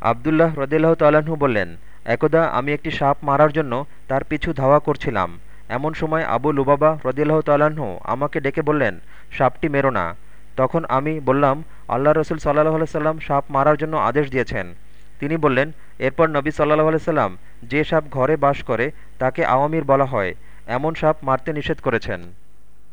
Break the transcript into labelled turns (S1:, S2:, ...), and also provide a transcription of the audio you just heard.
S1: আবদুল্লাহ রদিল্লাহ তাল্লাহ্ন বললেন, একদা আমি একটি সাপ মারার জন্য তার পিছু ধাওয়া করছিলাম। এমন সময় আবু লুবাবা রদিল্লাহ তাল্লাহ্ন আমাকে ডেকে বললেন, সাপটি মেরো না। তখন আমি বললাম আল্লাহ রসুল সাল্লাহ সাল্লাম সাপ মারার জন্য আদেশ দিয়েছেন। তিনি বললেন, এরপর নবী সাল্লাহ সাল্লাম যে সাপ ঘরে বাস করে তাকে আওয়ামির বলা হয়। এমন সাপ মারতে নিষেধ করেছেন।